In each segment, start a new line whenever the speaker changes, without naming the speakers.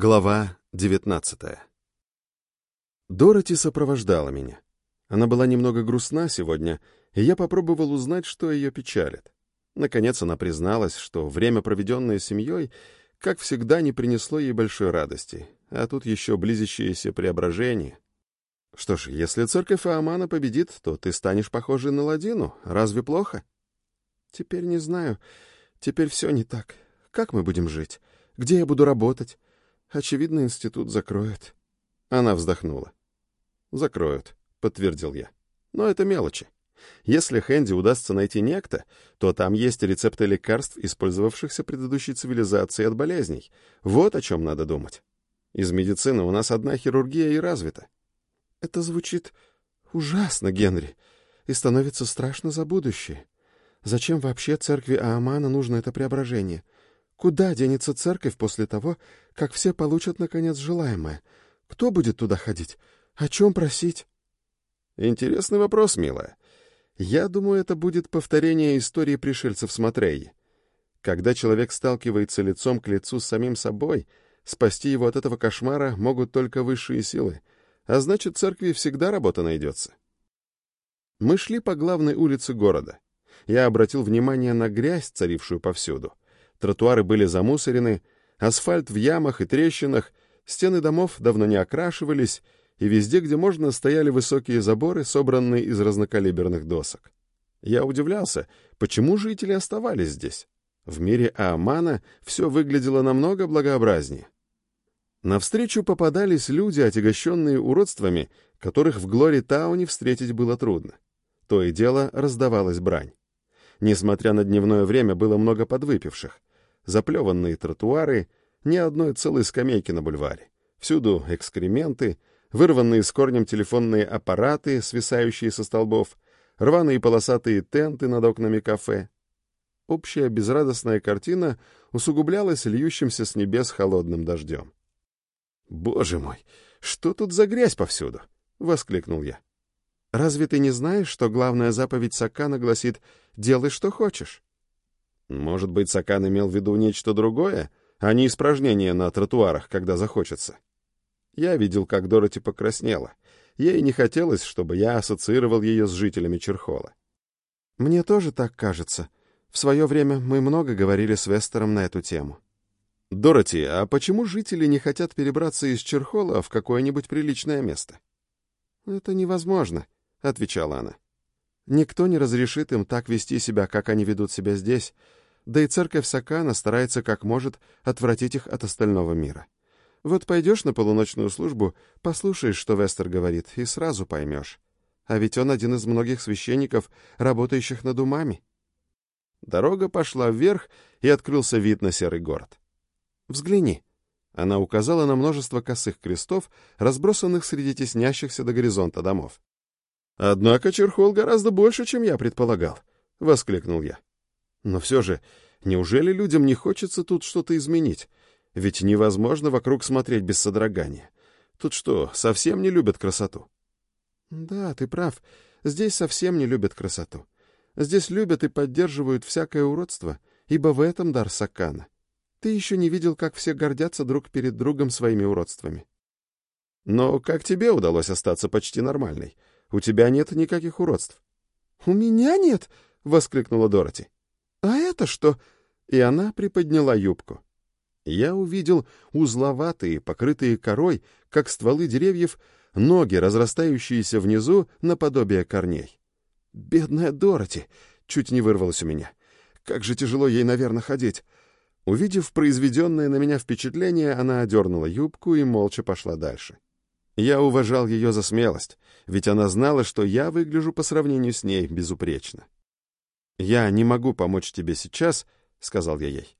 Глава 19 Дороти сопровождала меня. Она была немного грустна сегодня, и я попробовал узнать, что ее печалит. Наконец она призналась, что время, проведенное семьей, как всегда, не принесло ей большой радости, а тут еще близящееся преображение. Что ж, если церковь Аамана победит, то ты станешь похожей на Ладину. Разве плохо? Теперь не знаю. Теперь все не так. Как мы будем жить? Где я буду работать? Очевидно, институт закроют. Она вздохнула. Закроют, подтвердил я. Но это мелочи. Если Хэнди удастся найти некто, то там есть рецепты лекарств, использовавшихся предыдущей цивилизацией от болезней. Вот о чем надо думать. Из медицины у нас одна хирургия и развита. Это звучит ужасно, Генри, и становится страшно за будущее. Зачем вообще церкви Аамана нужно это преображение? Куда денется церковь после того, как все получат, наконец, желаемое? Кто будет туда ходить? О чем просить? Интересный вопрос, милая. Я думаю, это будет повторение истории пришельцев с Матрейи. Когда человек сталкивается лицом к лицу с самим собой, спасти его от этого кошмара могут только высшие силы, а значит, церкви всегда работа найдется. Мы шли по главной улице города. Я обратил внимание на грязь, царившую повсюду. Тротуары были замусорены, асфальт в ямах и трещинах, стены домов давно не окрашивались, и везде, где можно, стояли высокие заборы, собранные из разнокалиберных досок. Я удивлялся, почему жители оставались здесь. В мире Аамана все выглядело намного благообразнее. Навстречу попадались люди, отягощенные уродствами, которых в Глори-тауне встретить было трудно. То и дело раздавалась брань. Несмотря на дневное время, было много подвыпивших. Заплеванные тротуары, ни одной целой скамейки на бульваре. Всюду экскременты, вырванные с корнем телефонные аппараты, свисающие со столбов, рваные полосатые тенты над окнами кафе. Общая безрадостная картина усугублялась льющимся с небес холодным дождем. «Боже мой, что тут за грязь повсюду?» — воскликнул я. «Разве ты не знаешь, что главная заповедь Сакана гласит «делай, что хочешь»?» Может быть, Сакан имел в виду нечто другое, а не испражнение на тротуарах, когда захочется. Я видел, как Дороти покраснела. Ей не хотелось, чтобы я ассоциировал ее с жителями Черхола. «Мне тоже так кажется. В свое время мы много говорили с Вестером на эту тему». «Дороти, а почему жители не хотят перебраться из Черхола в какое-нибудь приличное место?» «Это невозможно», — отвечала она. «Никто не разрешит им так вести себя, как они ведут себя здесь, да и церковь Сакана старается как может отвратить их от остального мира. Вот пойдешь на полуночную службу, послушаешь, что Вестер говорит, и сразу поймешь. А ведь он один из многих священников, работающих над умами». Дорога пошла вверх, и открылся вид на серый город. Взгляни. Она указала на множество косых крестов, разбросанных среди теснящихся до горизонта домов. «Однако Черхол гораздо больше, чем я предполагал», — воскликнул я. «Но все же, неужели людям не хочется тут что-то изменить? Ведь невозможно вокруг смотреть без содрогания. Тут что, совсем не любят красоту?» «Да, ты прав. Здесь совсем не любят красоту. Здесь любят и поддерживают всякое уродство, ибо в этом дар Сакана. Ты еще не видел, как все гордятся друг перед другом своими уродствами. Но как тебе удалось остаться почти нормальной? У тебя нет никаких уродств. — У меня нет? — воскликнула Дороти. — А это что? И она приподняла юбку. Я увидел узловатые, покрытые корой, как стволы деревьев, ноги, разрастающиеся внизу наподобие корней. Бедная Дороти! Чуть не вырвалась у меня. Как же тяжело ей, наверное, ходить. Увидев произведенное на меня впечатление, она одернула юбку и молча пошла дальше. Я уважал ее за смелость, ведь она знала, что я выгляжу по сравнению с ней безупречно. «Я не могу помочь тебе сейчас», — сказал я ей.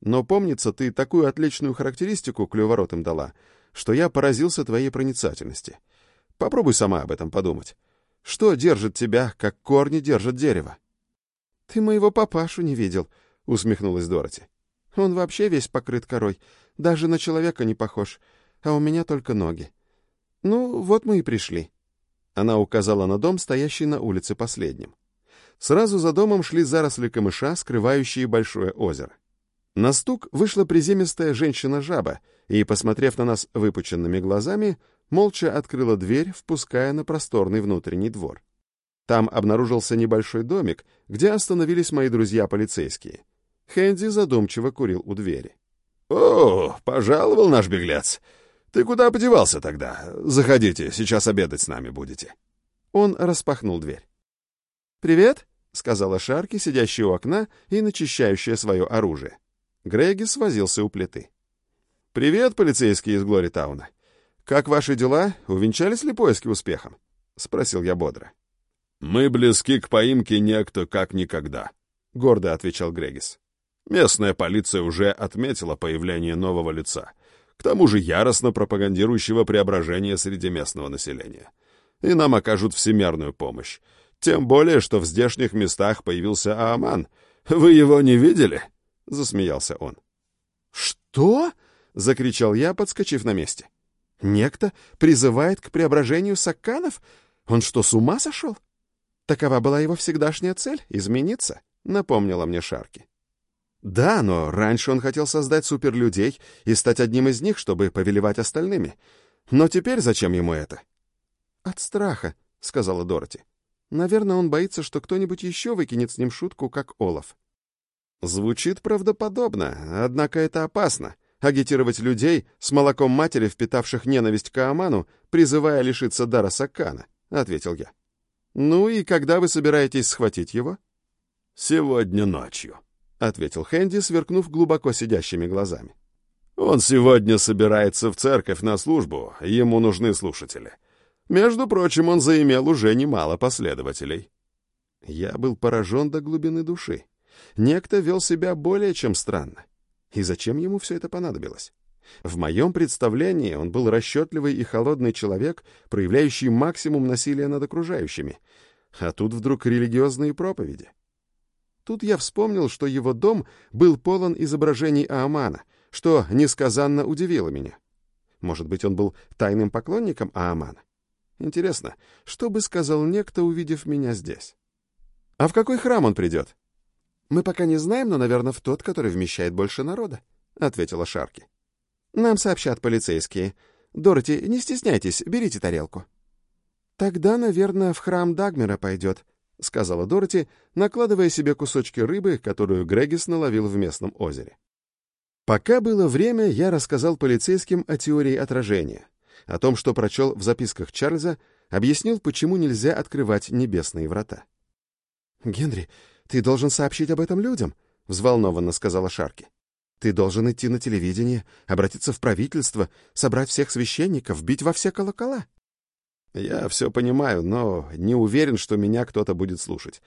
«Но помнится, ты такую отличную характеристику клюворотым дала, что я поразился твоей проницательности. Попробуй сама об этом подумать. Что держит тебя, как корни держат дерево?» «Ты моего папашу не видел», — усмехнулась Дороти. Он вообще весь покрыт корой, даже на человека не похож, а у меня только ноги. Ну, вот мы и пришли. Она указала на дом, стоящий на улице последним. Сразу за домом шли заросли камыша, скрывающие большое озеро. На стук вышла приземистая женщина-жаба и, посмотрев на нас выпученными глазами, молча открыла дверь, впуская на просторный внутренний двор. Там обнаружился небольшой домик, где остановились мои друзья-полицейские. Хэнди задумчиво курил у двери.
«О, пожаловал наш беглец. Ты куда подевался тогда? Заходите, сейчас обедать с нами будете».
Он распахнул дверь. «Привет», — сказала Шарки, сидящая у окна и начищающая свое оружие. Греги свозился у плиты. «Привет, полицейские из Глоритауна. Как ваши дела? Увенчались ли поиски успехом?» — спросил я бодро.
«Мы близки к поимке некто как никогда», — гордо отвечал Грегис. «Местная полиция уже отметила появление нового лица, к тому же яростно пропагандирующего преображение среди местного населения. И нам окажут всемерную помощь. Тем более, что в здешних местах появился Ааман. Вы его не видели?» — засмеялся он.
«Что?» — закричал я, подскочив на месте. «Некто призывает к преображению сакканов? Он что, с ума сошел?» «Такова была его всегдашняя цель — измениться», — напомнила мне Шарки. «Да, но раньше он хотел создать суперлюдей и стать одним из них, чтобы повелевать остальными. Но теперь зачем ему это?» «От страха», — сказала Дороти. «Наверное, он боится, что кто-нибудь еще выкинет с ним шутку, как Олаф». Звучит правдоподобно, однако это опасно — агитировать людей с молоком матери, впитавших ненависть к Ааману, призывая лишиться дара Саккана, — ответил я. «Ну и когда вы собираетесь схватить его?»
«Сегодня ночью», — ответил
Хэнди, сверкнув глубоко сидящими глазами.
«Он сегодня собирается в церковь на службу, ему нужны слушатели. Между прочим, он заимел уже немало последователей».
Я был поражен до глубины души. Некто вел себя более чем странно. И зачем ему все это понадобилось? В моем представлении он был расчетливый и холодный человек, проявляющий максимум насилия над окружающими. А тут вдруг религиозные проповеди. Тут я вспомнил, что его дом был полон изображений Аамана, что несказанно удивило меня. Может быть, он был тайным поклонником Аамана? Интересно, что бы сказал некто, увидев меня здесь? А в какой храм он придет? Мы пока не знаем, но, наверное, в тот, который вмещает больше народа, — ответила Шарки. Нам сообщат полицейские. Дороти, не стесняйтесь, берите тарелку. Тогда, наверное, в храм Дагмера пойдет, — сказала Дороти, накладывая себе кусочки рыбы, которую Грегис наловил в местном озере. Пока было время, я рассказал полицейским о теории отражения, о том, что прочел в записках Чарльза, объяснил, почему нельзя открывать небесные врата. «Генри, «Ты должен сообщить об этом людям», — взволнованно сказала Шарки. «Ты должен идти на телевидение, обратиться в правительство, собрать всех священников, бить во все колокола».
«Я все понимаю, но не уверен, что меня кто-то будет слушать.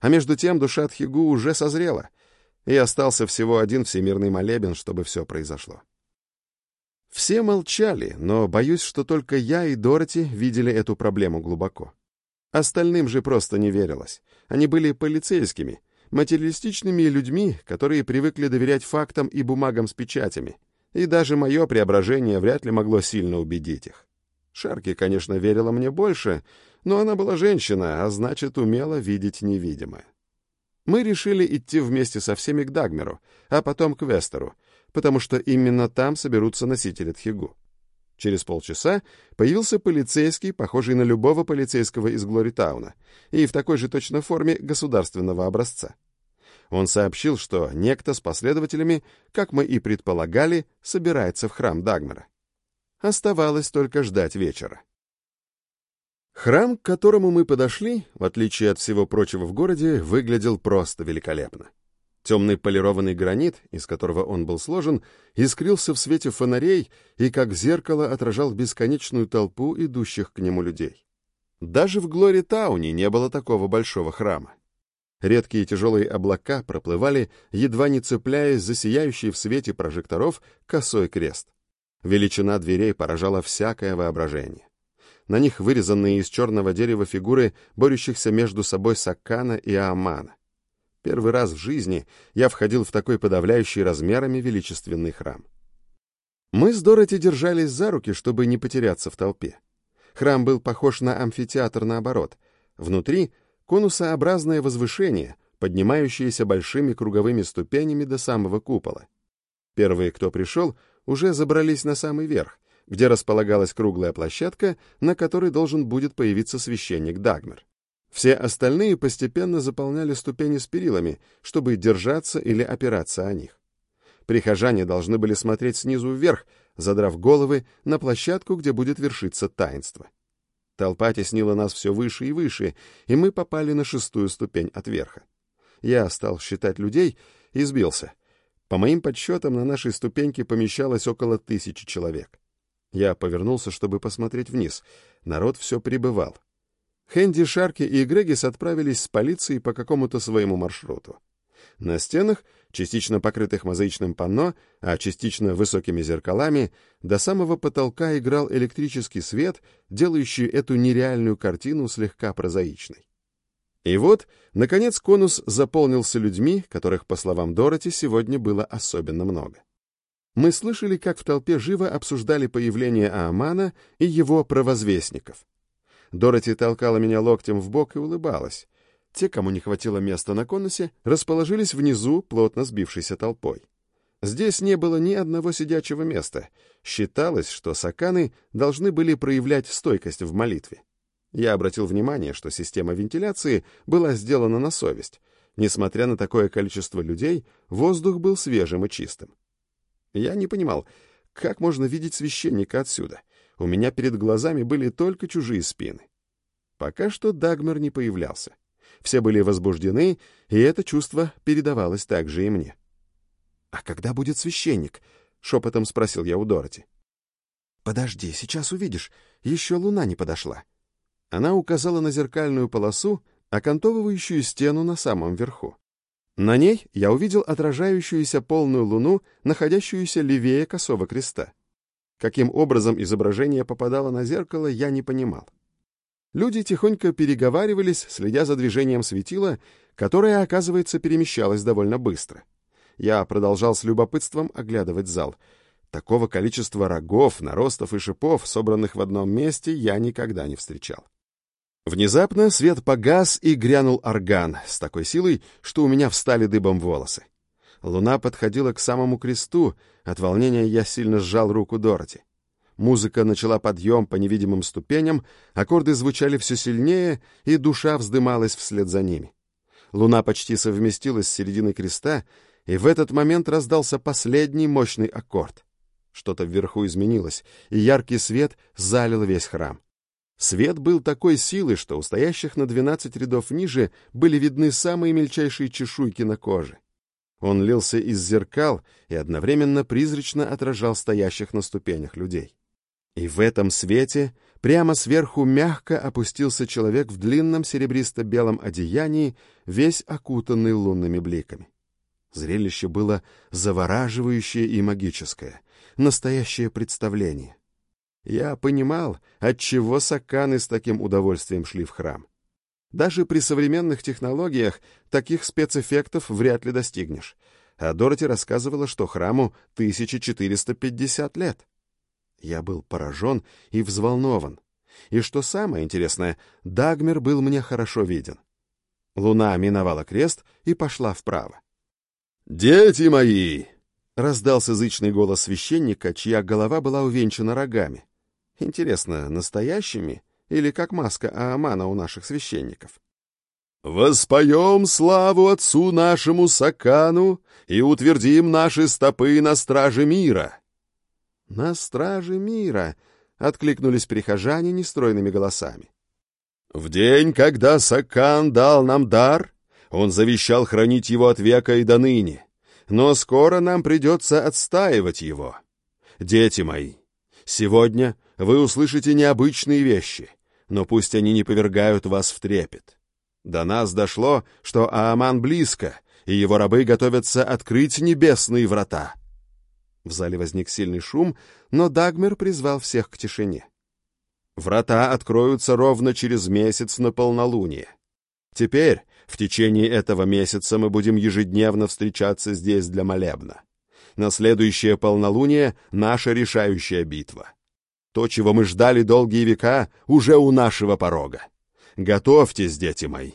А между тем душа Тхигу уже созрела, и остался всего один всемирный молебен, чтобы все произошло».
Все молчали, но боюсь, что только я и Дороти видели эту проблему глубоко. Остальным же просто не верилось. Они были полицейскими, материалистичными людьми, которые привыкли доверять фактам и бумагам с печатями. И даже мое преображение вряд ли могло сильно убедить их. Шарки, конечно, верила мне больше, но она была женщина, а значит, умела видеть невидимое. Мы решили идти вместе со всеми к Дагмеру, а потом к Вестеру, потому что именно там соберутся носители Тхигу. Через полчаса появился полицейский, похожий на любого полицейского из Глоритауна, и в такой же точно форме государственного образца. Он сообщил, что некто с последователями, как мы и предполагали, собирается в храм Дагмара. Оставалось только ждать вечера. Храм, к которому мы подошли, в отличие от всего прочего в городе, выглядел просто великолепно. Темный полированный гранит, из которого он был сложен, искрился в свете фонарей и как зеркало отражал бесконечную толпу идущих к нему людей. Даже в Глори-тауне не было такого большого храма. Редкие тяжелые облака проплывали, едва не цепляясь за сияющий в свете прожекторов косой крест. Величина дверей поражала всякое воображение. На них вырезанные из черного дерева фигуры борющихся между собой Саккана и Аамана. Первый раз в жизни я входил в такой подавляющий размерами величественный храм. Мы с Дороти держались за руки, чтобы не потеряться в толпе. Храм был похож на амфитеатр наоборот. Внутри — конусообразное возвышение, поднимающиеся большими круговыми ступенями до самого купола. Первые, кто пришел, уже забрались на самый верх, где располагалась круглая площадка, на которой должен будет появиться священник Дагмер. Все остальные постепенно заполняли ступени с перилами, чтобы держаться или опираться о них. Прихожане должны были смотреть снизу вверх, задрав головы на площадку, где будет вершиться таинство. Толпа теснила нас все выше и выше, и мы попали на шестую ступень от верха. Я стал считать людей и сбился. По моим подсчетам, на нашей ступеньке помещалось около тысячи человек. Я повернулся, чтобы посмотреть вниз. Народ все прибывал. Хэнди, Шарки и Грегис отправились с полицией по какому-то своему маршруту. На стенах, частично покрытых мозаичным панно, а частично высокими зеркалами, до самого потолка играл электрический свет, делающий эту нереальную картину слегка прозаичной. И вот, наконец, конус заполнился людьми, которых, по словам Дороти, сегодня было особенно много. Мы слышали, как в толпе живо обсуждали появление Аамана и его провозвестников. Дороти толкала меня локтем в бок и улыбалась. Те, кому не хватило места на конусе, расположились внизу, плотно сбившейся толпой. Здесь не было ни одного сидячего места. Считалось, что саканы должны были проявлять стойкость в молитве. Я обратил внимание, что система вентиляции была сделана на совесть. Несмотря на такое количество людей, воздух был свежим и чистым. Я не понимал, как можно видеть священника отсюда. У меня перед глазами были только чужие спины. Пока что Дагмар не появлялся. Все были возбуждены, и это чувство передавалось также и мне. «А когда будет священник?» — шепотом спросил я у Дороти. «Подожди, сейчас увидишь. Еще луна не подошла». Она указала на зеркальную полосу, окантовывающую стену на самом верху. На ней я увидел отражающуюся полную луну, находящуюся левее косого креста. Каким образом изображение попадало на зеркало, я не понимал. Люди тихонько переговаривались, следя за движением светила, которое, оказывается, перемещалось довольно быстро. Я продолжал с любопытством оглядывать зал. Такого количества рогов, наростов и шипов, собранных в одном месте, я никогда не встречал. Внезапно свет погас и грянул орган с такой силой, что у меня встали дыбом волосы. Луна подходила к самому кресту, от волнения я сильно сжал руку Дороти. Музыка начала подъем по невидимым ступеням, аккорды звучали все сильнее, и душа вздымалась вслед за ними. Луна почти совместилась с серединой креста, и в этот момент раздался последний мощный аккорд. Что-то вверху изменилось, и яркий свет залил весь храм. Свет был такой силы, что у стоящих на двенадцать рядов ниже были видны самые мельчайшие чешуйки на коже. Он лился из зеркал и одновременно призрачно отражал стоящих на ступенях людей. И в этом свете прямо сверху мягко опустился человек в длинном серебристо-белом одеянии, весь окутанный лунными бликами. Зрелище было завораживающее и магическое, настоящее представление. Я понимал, отчего саканы с таким удовольствием шли в храм. Даже при современных технологиях таких спецэффектов вряд ли достигнешь. А Дороти рассказывала, что храму 1450 лет. Я был поражен и взволнован. И что самое интересное, Дагмер был мне хорошо виден. Луна миновала крест и пошла вправо.
«Дети мои!»
— раздался зычный голос священника, чья голова была увенчана рогами. Интересно, настоящими или как маска Аамана у наших священников?
«Воспоем славу Отцу нашему Сакану и утвердим наши стопы на страже мира!»
«На страже мира!» — откликнулись прихожане нестройными голосами.
«В день, когда Сакан дал нам дар, он завещал хранить его от века и до ныне, но скоро нам придется отстаивать его. Дети мои, сегодня вы услышите необычные вещи, но пусть они не повергают вас в трепет. До нас дошло, что Ааман близко, и его рабы готовятся открыть небесные врата.
В зале возник сильный шум, но Дагмер призвал всех к тишине.
Врата откроются ровно через месяц на полнолуние. Теперь, в течение этого месяца, мы будем ежедневно встречаться здесь для молебна. На следующее полнолуние — наша решающая битва. То, чего мы ждали долгие века, уже у нашего порога. Готовьтесь, дети мои.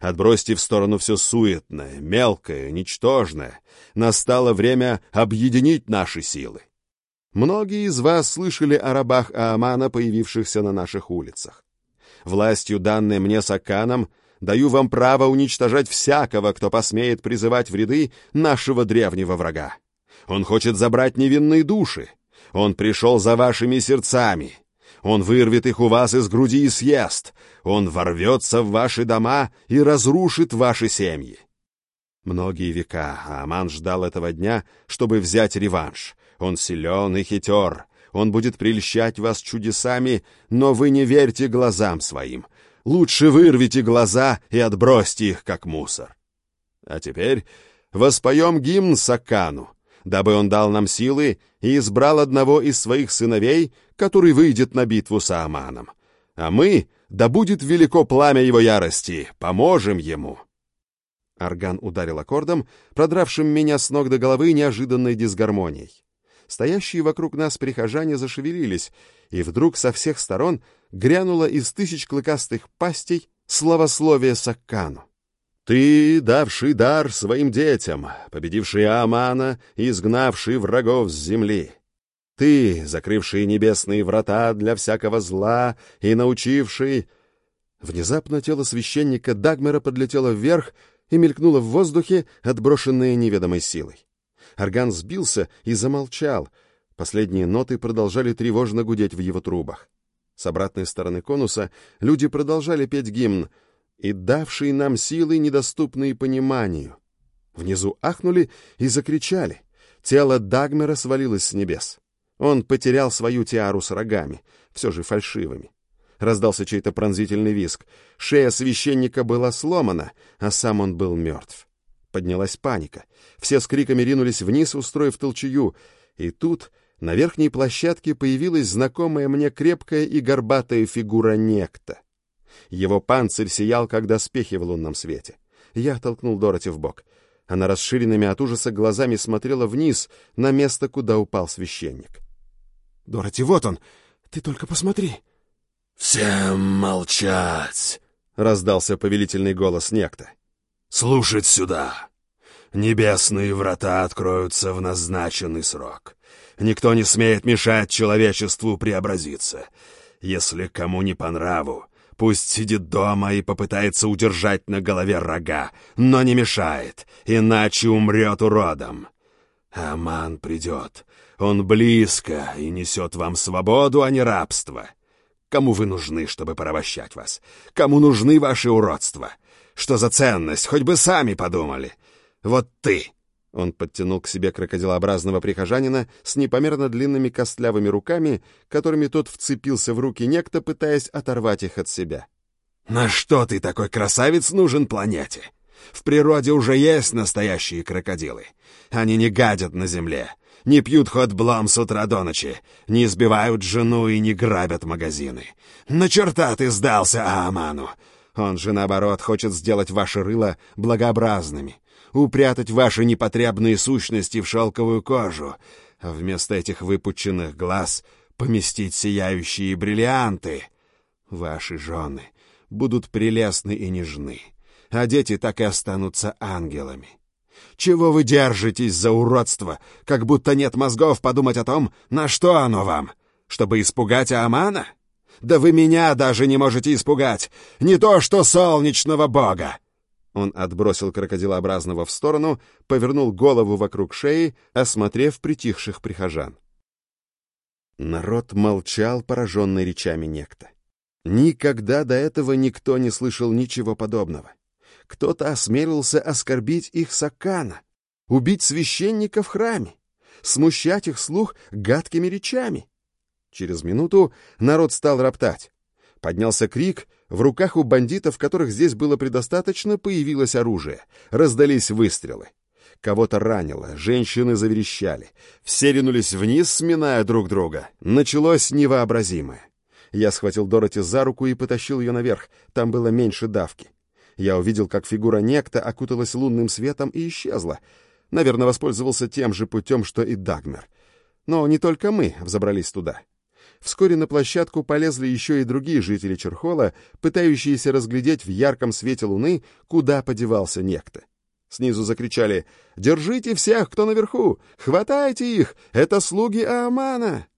Отбросьте в сторону все суетное, мелкое, ничтожное. Настало время объединить наши силы.
Многие из вас слышали о рабах Аамана, появившихся на наших улицах. Властью, данной мне Саканом, даю вам право уничтожать всякого, кто посмеет призывать в ряды нашего древнего врага. Он хочет забрать невинные души. Он пришел за вашими сердцами. Он вырвет их у вас из груди и съест. Он ворвется в ваши дома и разрушит ваши семьи. Многие века Аман ждал этого дня, чтобы взять реванш. Он силен и хитер. Он будет прельщать вас чудесами, но вы не верьте глазам своим. Лучше вырвите глаза и отбросьте их, как мусор. А теперь воспоем гимн Сакану, дабы он дал нам силы и избрал одного из своих сыновей, который выйдет на битву с Ааманом. А мы, да будет велико пламя его ярости, поможем ему». Орган ударил аккордом, продравшим меня с ног до головы неожиданной дисгармонией. Стоящие вокруг нас прихожане зашевелились, и вдруг со всех сторон грянуло из тысяч клыкастых пастей славословие Саккану. Ты, давший дар своим детям, победивший Амана и изгнавший врагов с земли. Ты, закрывший небесные врата для всякого зла и научивший... Внезапно тело священника Дагмера подлетело вверх и мелькнуло в воздухе, отброшенное неведомой силой. Орган сбился и замолчал. Последние ноты продолжали тревожно гудеть в его трубах. С обратной стороны конуса люди продолжали петь гимн — и давший нам силы, недоступные пониманию. Внизу ахнули и закричали. Тело Дагмера свалилось с небес. Он потерял свою тиару с рогами, все же фальшивыми. Раздался чей-то пронзительный виск. Шея священника была сломана, а сам он был мертв. Поднялась паника. Все с криками ринулись вниз, устроив толчую. И тут на верхней площадке появилась знакомая мне крепкая и горбатая фигура некто. Его панцирь сиял, как доспехи в лунном свете. Я толкнул Дороти в бок. Она расширенными от ужаса глазами смотрела вниз, на место, куда упал священник. «Дороти, вот он! Ты только посмотри!»
«Всем молчать!» — раздался повелительный голос некто. «Слушать сюда! Небесные врата откроются в назначенный срок. Никто не смеет мешать человечеству преобразиться. Если кому не по нраву, Пусть сидит дома и попытается удержать на голове рога, но не мешает, иначе умрет уродом. Аман придет. Он близко и несет вам свободу, а не рабство. Кому вы нужны, чтобы порабощать вас? Кому нужны ваши уродства? Что за ценность? Хоть бы сами подумали. Вот ты он подтянул к себе крокодилообразного прихожанина с непомерно длинными костлявыми руками, которыми тот вцепился в руки некто, пытаясь оторвать их от себя. «На что ты такой красавец нужен планете? В природе уже есть настоящие крокодилы. Они не гадят на земле, не пьют хот-блам с утра до ночи, не избивают жену и не грабят магазины. На черта ты сдался Ааману! Он же, наоборот, хочет сделать ваши рыла благообразными, упрятать ваши непотребные сущности в шелковую кожу, а вместо этих выпученных глаз поместить сияющие бриллианты. Ваши жены будут прелестны и нежны, а дети так и останутся ангелами. Чего вы держитесь за уродство, как будто нет мозгов подумать о том, на что оно вам? Чтобы испугать Амана? Да вы меня даже не можете испугать, не то что солнечного бога. Он отбросил крокодилообразного в сторону, повернул голову вокруг шеи, осмотрев притихших прихожан. Народ молчал, пораженный речами некто. Никогда до этого никто не слышал ничего подобного. Кто-то осмелился оскорбить их сакана, убить священника в храме, смущать их слух гадкими речами. Через минуту народ стал роптать. Поднялся крик, в руках у бандитов, которых здесь было предостаточно, появилось оружие. Раздались выстрелы. Кого-то ранило, женщины заверещали. Все ринулись вниз, сминая друг друга. Началось невообразимое. Я схватил Дороти за руку и потащил ее наверх. Там было меньше давки. Я увидел, как фигура некто окуталась лунным светом и исчезла. Наверное, воспользовался тем же путем, что и Дагмер. Но не только мы взобрались туда.
Вскоре на площадку полезли еще и другие жители Черхола, пытающиеся разглядеть в ярком свете луны, куда подевался некто. Снизу закричали «Держите всех, кто наверху! Хватайте их! Это слуги Аамана!»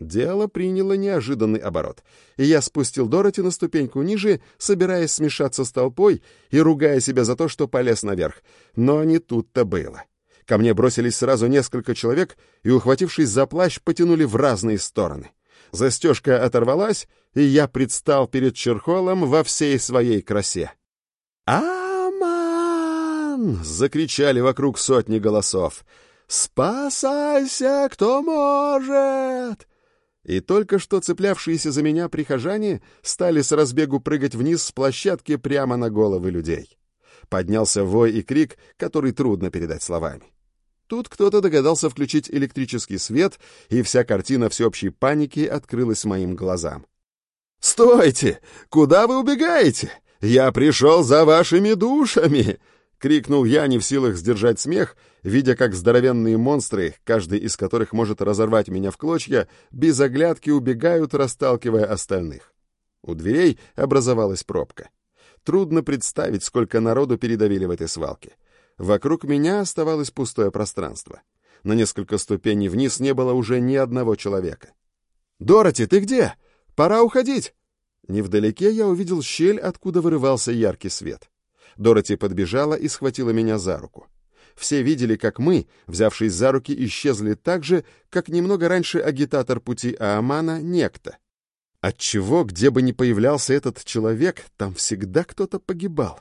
Дело приняло неожиданный оборот, и я спустил Дороти на ступеньку ниже, собираясь смешаться с толпой и ругая себя за то, что полез наверх. Но не тут-то было. Ко мне бросились сразу несколько человек и, ухватившись за плащ, потянули в разные стороны. Застежка оторвалась, и я предстал перед Черхолом во всей своей красе. «Аман!» — закричали вокруг сотни голосов. «Спасайся, кто может!» И только что цеплявшиеся за меня прихожане стали с разбегу прыгать вниз с площадки прямо на головы людей. Поднялся вой и крик, который трудно передать словами. Тут кто-то догадался включить электрический свет, и вся картина всеобщей паники открылась моим глазам. «Стойте! Куда вы убегаете? Я пришел за вашими душами!» — крикнул я, не в силах сдержать смех, видя, как здоровенные монстры, каждый из которых может разорвать меня в клочья, без оглядки убегают, расталкивая остальных. У дверей образовалась пробка. Трудно представить, сколько народу передавили в этой свалке. Вокруг меня оставалось пустое пространство. На несколько ступеней вниз не было уже ни одного человека. «Дороти, ты где? Пора уходить!» Невдалеке я увидел щель, откуда вырывался яркий свет. Дороти подбежала и схватила меня за руку. Все видели, как мы, взявшись за руки, исчезли так же, как немного раньше агитатор пути Аамана некто. Отчего, где бы ни появлялся этот человек, там всегда кто-то погибал.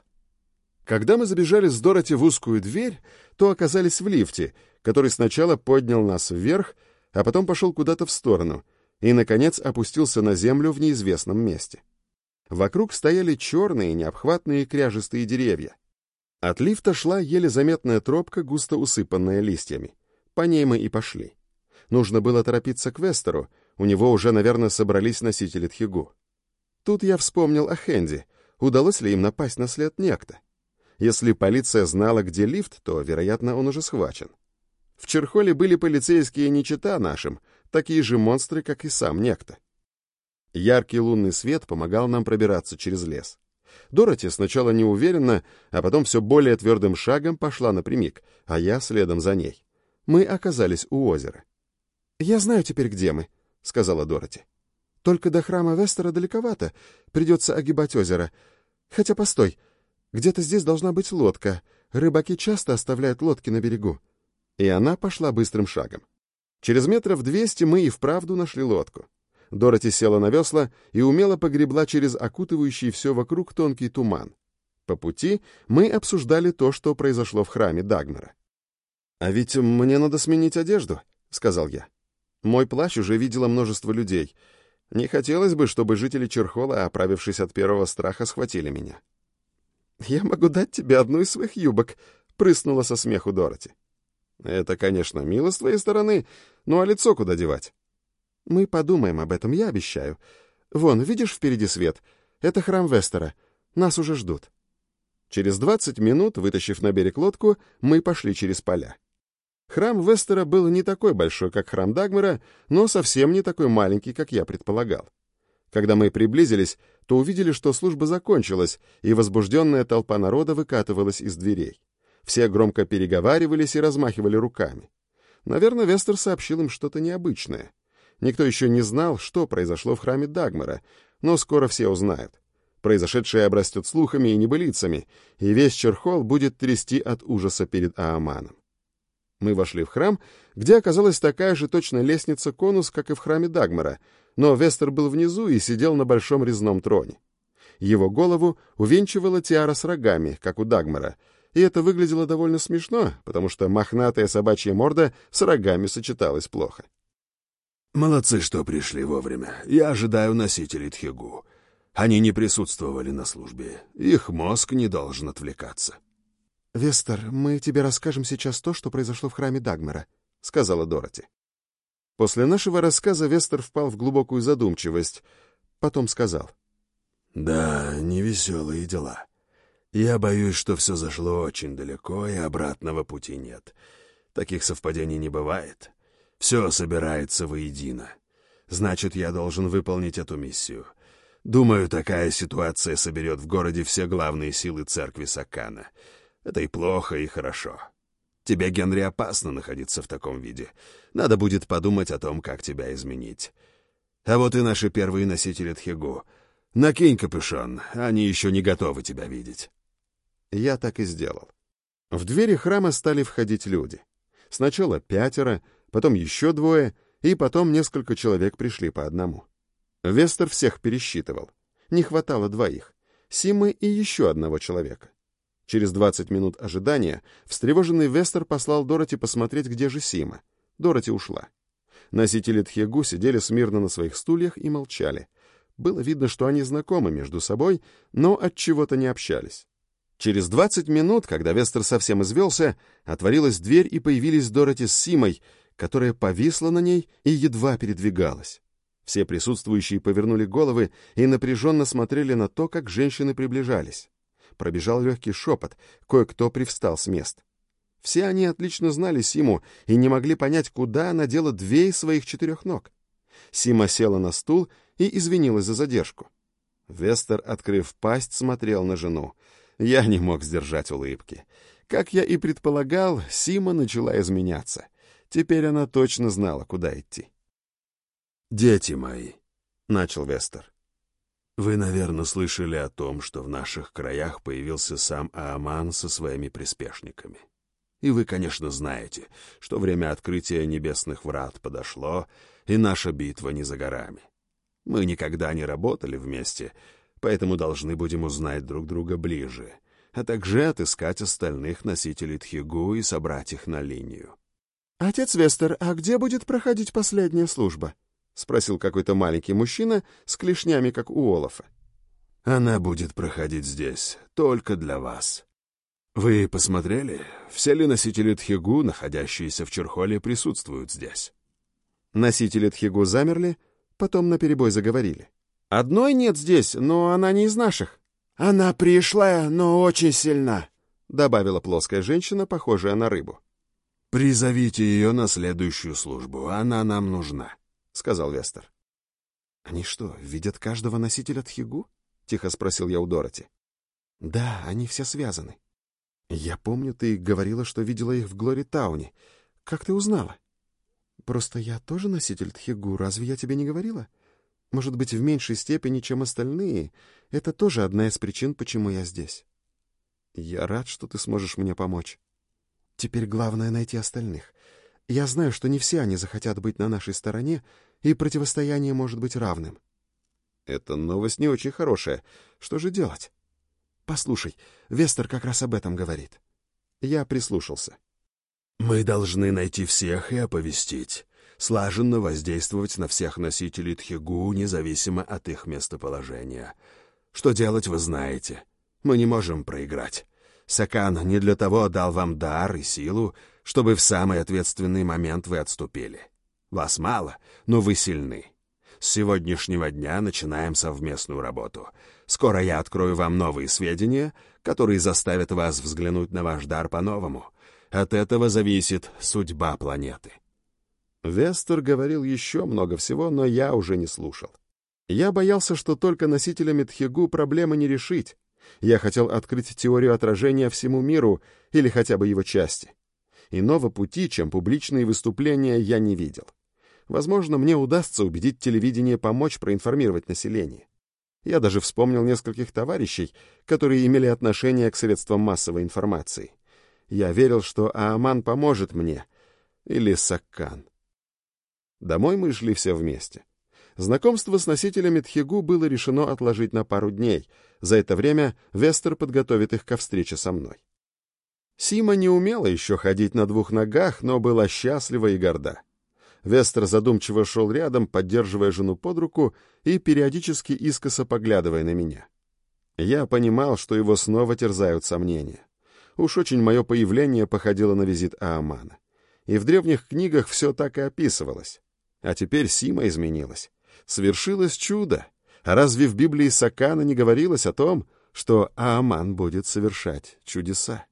Когда мы забежали с Дороти в узкую дверь, то оказались в лифте, который сначала поднял нас вверх, а потом пошел куда-то в сторону и, наконец, опустился на землю в неизвестном месте. Вокруг стояли черные, необхватные кряжестые деревья. От лифта шла еле заметная тропка, густо усыпанная листьями. По ней мы и пошли. Нужно было торопиться к Вестеру, у него уже, наверное, собрались носители Тхигу. Тут я вспомнил о Хенди. Удалось ли им напасть на след некто? Если полиция знала, где лифт, то, вероятно, он уже схвачен. В Черхоле были полицейские не чита нашим, такие же монстры, как и сам некто. Яркий лунный свет помогал нам пробираться через лес. Дороти сначала неуверенно, а потом все более твердым шагом пошла напрямик, а я следом за ней. Мы оказались у озера. «Я знаю теперь, где мы», — сказала Дороти. «Только до храма Вестера далековато, придется огибать озеро. Хотя, постой, где-то здесь должна быть лодка. Рыбаки часто оставляют лодки на берегу. И она пошла быстрым шагом. Через метров двести мы и вправду нашли лодку. Дороти села на весла и умело погребла через окутывающий все вокруг тонкий туман. По пути мы обсуждали то, что произошло в храме Дагмара. «А ведь мне надо сменить одежду», — сказал я. «Мой плащ уже видело множество людей. Не хотелось бы, чтобы жители Черхола, оправившись от первого страха, схватили меня». «Я могу дать тебе одну из своих юбок», — прыснула со смеху Дороти. «Это, конечно, мило с твоей стороны, ну а лицо куда девать?» «Мы подумаем об этом, я обещаю. Вон, видишь впереди свет? Это храм Вестера. Нас уже ждут». Через двадцать минут, вытащив на берег лодку, мы пошли через поля. Храм Вестера был не такой большой, как храм Дагмара, но совсем не такой маленький, как я предполагал. Когда мы приблизились, то увидели, что служба закончилась, и возбужденная толпа народа выкатывалась из дверей. Все громко переговаривались и размахивали руками. Наверное, Вестер сообщил им что-то необычное. Никто еще не знал, что произошло в храме Дагмара, но скоро все узнают. Произошедшее обрастет слухами и небылицами, и весь Черхол будет трясти от ужаса перед Ааманом. Мы вошли в храм, где оказалась такая же точно лестница-конус, как и в храме Дагмара, но Вестер был внизу и сидел на большом резном троне. Его голову увенчивала тиара с рогами, как у Дагмара, и это выглядело довольно смешно, потому что мохнатая собачья морда с рогами сочеталась плохо.
«Молодцы, что пришли вовремя. Я ожидаю носителей Тхигу. Они не присутствовали на службе. Их мозг не должен отвлекаться».
«Вестер, мы тебе расскажем сейчас то, что произошло в храме Дагмара», — сказала Дороти. После нашего рассказа Вестер впал в глубокую задумчивость. Потом сказал.
«Да, невеселые дела. Я боюсь, что все зашло очень далеко, и обратного пути нет. Таких совпадений не бывает. Все собирается воедино. Значит, я должен выполнить эту миссию. Думаю, такая ситуация соберет в городе все главные силы церкви Сакана. Это и плохо, и хорошо. Тебе, Генри, опасно находиться в таком виде. Надо будет подумать о том, как тебя изменить. А вот и наши первые носители Тхегу. Накинь капюшон, они еще не готовы тебя видеть.
Я так и сделал. В двери храма стали входить люди. Сначала пятеро, потом еще двое, и потом несколько человек пришли по одному. Вестер всех пересчитывал. Не хватало двоих. Симы и еще одного человека. Через 20 минут ожидания встревоженный Вестер послал Дороти посмотреть, где же Сима. Дороти ушла. Носители Тхегу сидели смирно на своих стульях и молчали. Было видно, что они знакомы между собой, но от чего-то не общались. Через 20 минут, когда Вестер совсем извелся, отворилась дверь и появились Дороти с Симой, которая повисла на ней и едва передвигалась. Все присутствующие повернули головы и напряженно смотрели на то, как женщины приближались пробежал легкий шепот, кое-кто привстал с мест. Все они отлично знали Симу и не могли понять, куда она дела две из своих четырех ног. Сима села на стул и извинилась за задержку. Вестер, открыв пасть, смотрел на жену. Я не мог сдержать улыбки. Как я и предполагал, Сима начала изменяться. Теперь она точно знала, куда идти.
«Дети мои», — начал Вестер, вы, наверное, слышали о том, что в наших краях появился сам Ааман со своими приспешниками. И вы, конечно, знаете, что время открытия небесных врат подошло, и наша битва не за горами. Мы никогда не работали вместе, поэтому должны будем узнать друг друга ближе, а также отыскать остальных носителей Тхигу и собрать их на линию.
«Отец Вестер, а где будет проходить последняя служба?» — спросил какой-то маленький мужчина с клешнями, как у Олафа.
«Она будет проходить здесь, только для вас. Вы посмотрели, все ли носители Тхигу, находящиеся в Черхоле, присутствуют здесь?»
Носители Тхигу замерли, потом наперебой заговорили. «Одной нет здесь, но она не из наших».
«Она пришла, но очень сильна», —
добавила плоская женщина, похожая на рыбу.
«Призовите ее на следующую службу, она нам нужна», — сказал Вестер.
«Они что, видят каждого носителя Тхигу?» — тихо спросил я у Дороти. «Да, они все связаны. Я помню, ты говорила, что видела их в Глори Тауне. Как ты узнала?» «Просто я тоже носитель Тхигу, разве я тебе не говорила? Может быть, в меньшей степени, чем остальные. Это тоже одна из причин, почему я здесь. Я рад, что ты сможешь мне помочь. Теперь главное — найти остальных. Я знаю, что не все они захотят быть на нашей стороне, и противостояние может быть равным. Эта новость не очень хорошая. Что же делать? Послушай, Вестер как раз об этом говорит. Я прислушался.
Мы должны найти всех и оповестить. Слаженно воздействовать на всех носителей Тхигу, независимо от их местоположения. Что делать, вы знаете. Мы не можем проиграть. Сакан не для того дал вам дар и силу, чтобы в самый ответственный момент вы отступили. Вас мало, но вы сильны. С сегодняшнего дня начинаем совместную работу. Скоро я открою вам новые сведения, которые заставят вас взглянуть на ваш дар по-новому. От этого зависит судьба планеты.
Вестер говорил еще много всего, но я уже не слушал. Я боялся, что только носителями Тхигу проблемы не решить. Я хотел открыть теорию отражения всему миру или хотя бы его части. Иного пути, чем публичные выступления, я не видел. Возможно, мне удастся убедить телевидение помочь проинформировать население. Я даже вспомнил нескольких товарищей, которые имели отношение к средствам массовой информации. Я верил, что Ааман поможет мне. Или Саккан. Домой мы шли все вместе. Знакомство с носителями Тхигу было решено отложить на пару дней. За это время Вестер подготовит их ко встрече со мной. Сима не умела еще ходить на двух ногах, но была счастлива и горда. Вестер задумчиво шел рядом, поддерживая жену под руку и периодически искоса поглядывая на меня. Я понимал, что его снова терзают сомнения. Уж очень мое появление походило на визит Аамана. И в древних книгах все так и описывалось. А теперь Сима изменилась. Свершилось чудо. А разве в Библии Сакана не говорилось о том, что Ааман будет совершать чудеса?